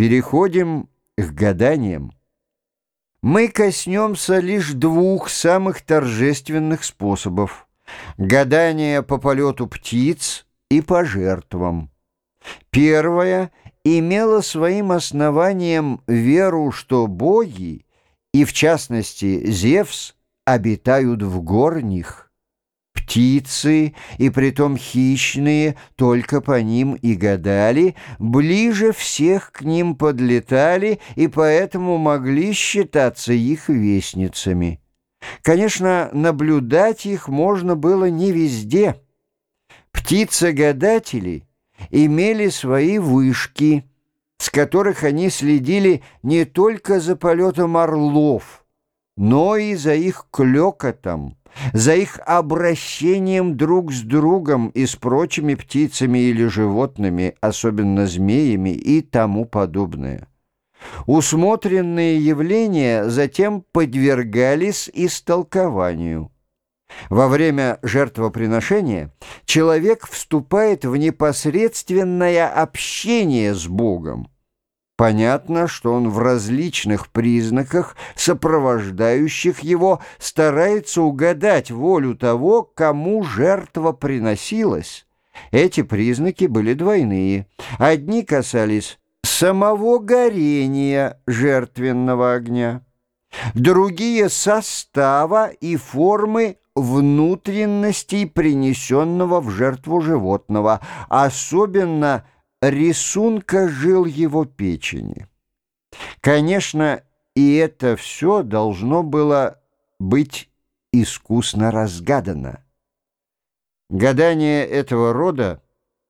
Переходим к гаданиям. Мы коснемся лишь двух самых торжественных способов — гадания по полету птиц и по жертвам. Первое имело своим основанием веру, что боги, и в частности Зевс, обитают в горних — птицы, и притом хищные, только по ним и гадали, ближе всех к ним подлетали и поэтому могли считаться их вестницами. Конечно, наблюдать их можно было не везде. Птицы-гадатели имели свои вышки, с которых они следили не только за полетом орлов, но и за их клёкотом, за их обращением друг с другом и с прочими птицами или животными, особенно змеями и тому подобное. Усмотренные явления затем подвергались истолкованию. Во время жертвоприношения человек вступает в непосредственное общение с Богом. Понятно, что он в различных признаках, сопровождающих его, старается угадать волю того, кому жертва приносилась. Эти признаки были двойные. Одни касались самого горения жертвенного огня, другие — состава и формы внутренностей принесенного в жертву животного, особенно — рисунка жил его печени. Конечно, и это все должно было быть искусно разгадано. Гадание этого рода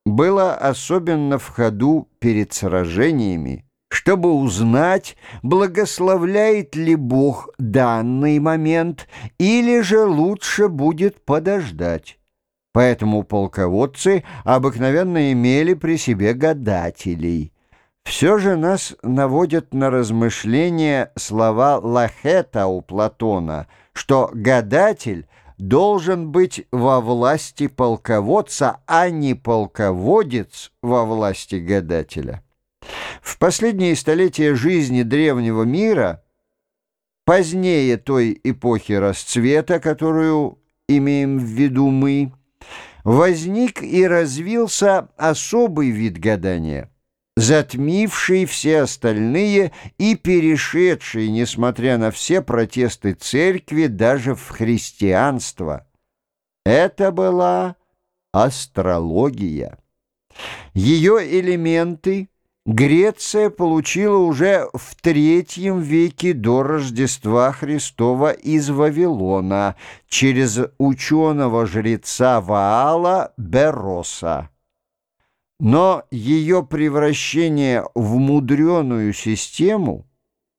было особенно в ходу перед сражениями, чтобы узнать, благословляет ли Бог данный момент или же лучше будет подождать. Поэтому полководцы обыкновенно имели при себе гадателей. Все же нас наводят на размышления слова Лахета у Платона, что гадатель должен быть во власти полководца, а не полководец во власти гадателя. В последние столетия жизни древнего мира, позднее той эпохи расцвета, которую имеем в виду мы, возник и развился особый вид гадания, затмивший все остальные и перешедший, несмотря на все протесты церкви, даже в христианство. Это была астрология. Ее элементы Греция получила уже в третьем веке до Рождества Христова из Вавилона через ученого-жреца Ваала Бероса. Но ее превращение в мудреную систему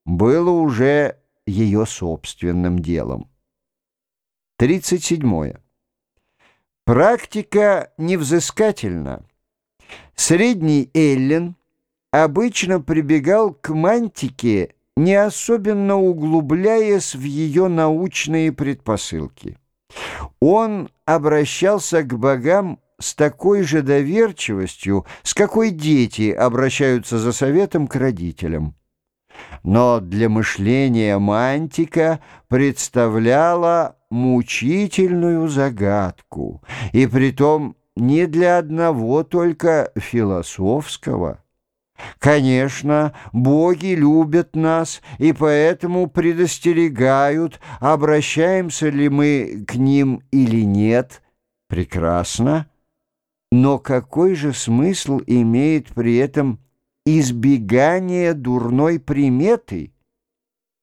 было уже ее собственным делом. 37. Практика невзыскательна. Средний Эллин – обычно прибегал к мантике, не особенно углубляясь в ее научные предпосылки. Он обращался к богам с такой же доверчивостью, с какой дети обращаются за советом к родителям. Но для мышления мантика представляла мучительную загадку, и притом не для одного только философского. Конечно, боги любят нас и поэтому предостерегают, обращаемся ли мы к ним или нет. Прекрасно. Но какой же смысл имеет при этом избегание дурной приметы?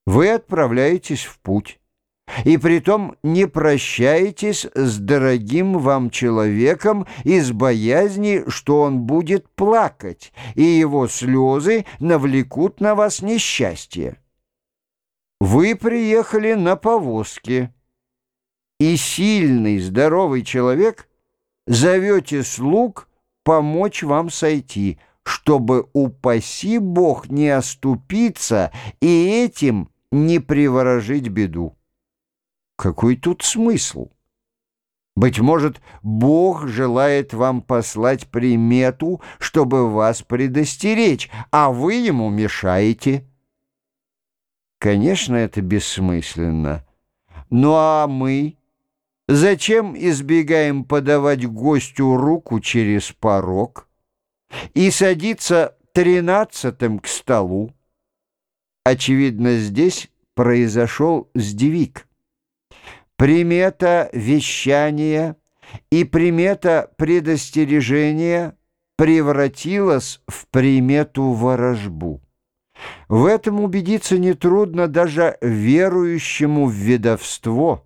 Вы отправляетесь в путь и притом не прощаетесь с дорогим вам человеком из боязни, что он будет плакать, и его слезы навлекут на вас несчастье. Вы приехали на повозке, и сильный, здоровый человек зовете слуг помочь вам сойти, чтобы, упаси Бог, не оступиться и этим не приворожить беду. Какой тут смысл? Быть может, Бог желает вам послать примету, чтобы вас предостеречь, а вы ему мешаете. Конечно, это бессмысленно. Ну а мы... Зачем избегаем подавать гостю руку через порог и садиться тринадцатым к столу? Очевидно, здесь произошел сдвиг. Примета вещания и примета предостережения превратилась в примету ворожбу. В этом убедиться нетрудно даже верующему в ведовство.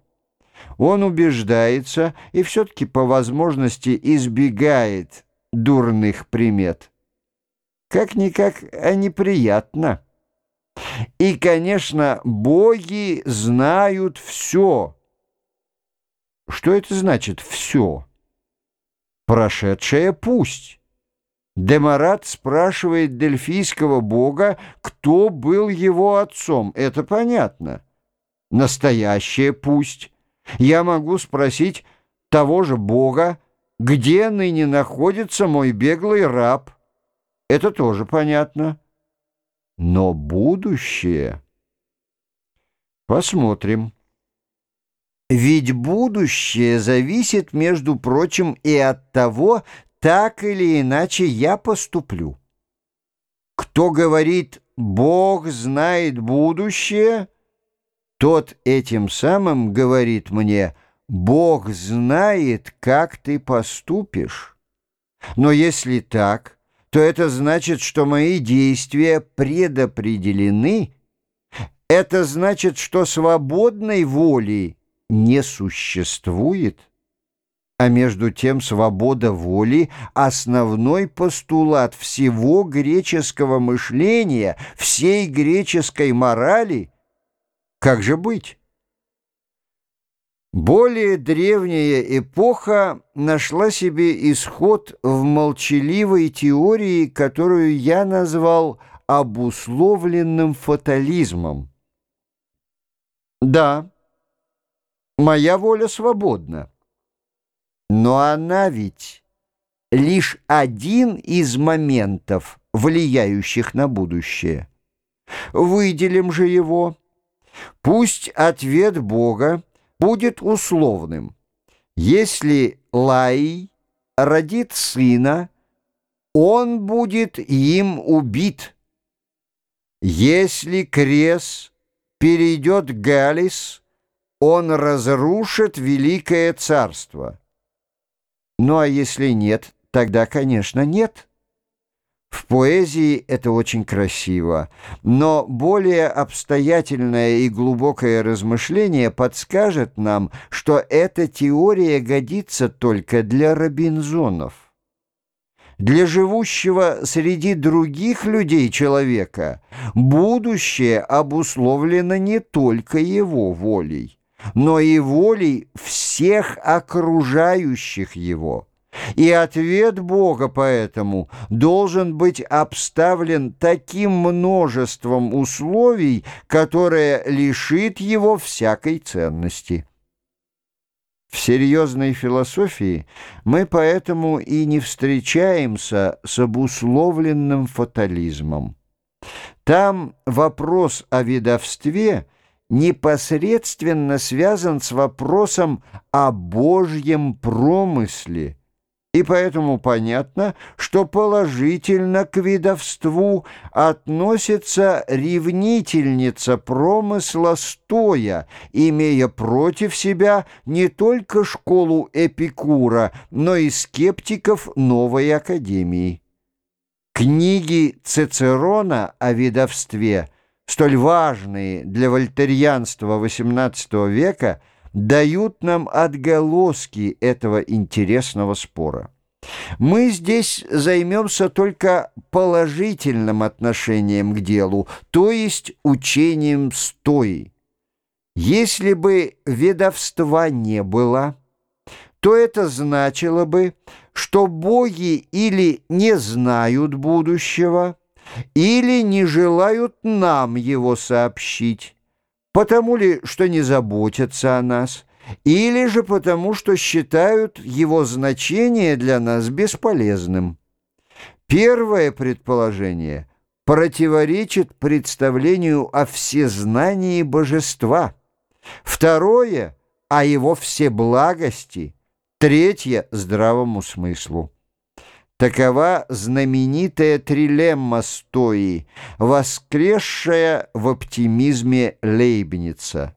Он убеждается и все-таки по возможности избегает дурных примет. Как-никак, а неприятно. И, конечно, боги знают все, что это значит «все»? Прошедшее «пусть». Демарат спрашивает дельфийского бога, кто был его отцом. Это понятно. Настоящее «пусть». Я могу спросить того же бога, где ныне находится мой беглый раб. Это тоже понятно. Но будущее... Посмотрим. Ведь будущее зависит, между прочим, и от того, так или иначе я поступлю. Кто говорит «Бог знает будущее», тот этим самым говорит мне «Бог знает, как ты поступишь». Но если так, то это значит, что мои действия предопределены. Это значит, что свободной воли не существует, а между тем свобода воли — основной постулат всего греческого мышления, всей греческой морали. Как же быть? Более древняя эпоха нашла себе исход в молчаливой теории, которую я назвал обусловленным фатализмом. Да, Моя воля свободна. Но она ведь лишь один из моментов, влияющих на будущее. Выделим же его. Пусть ответ Бога будет условным. Если Лай родит сына, он будет им убит. Если Крес перейдет Галис, он разрушит великое царство. Ну а если нет, тогда, конечно, нет. В поэзии это очень красиво, но более обстоятельное и глубокое размышление подскажет нам, что эта теория годится только для Робинзонов. Для живущего среди других людей человека будущее обусловлено не только его волей но и волей всех окружающих его. И ответ Бога поэтому должен быть обставлен таким множеством условий, которое лишит его всякой ценности. В серьезной философии мы поэтому и не встречаемся с обусловленным фатализмом. Там вопрос о ведовстве – непосредственно связан с вопросом о Божьем промысле, и поэтому понятно, что положительно к видовству относится ревнительница промысла стоя, имея против себя не только школу Эпикура, но и скептиков новой академии. Книги Цицерона о видовстве – столь важные для вольтерьянства XVIII века, дают нам отголоски этого интересного спора. Мы здесь займемся только положительным отношением к делу, то есть учением стои. Если бы ведовства не было, то это значило бы, что боги или не знают будущего, или не желают нам его сообщить, потому ли, что не заботятся о нас, или же потому, что считают его значение для нас бесполезным. Первое предположение противоречит представлению о всезнании божества, второе — о его всеблагости, третье — здравому смыслу. Такова знаменитая трилемма стои, воскресшая в оптимизме Лейбница.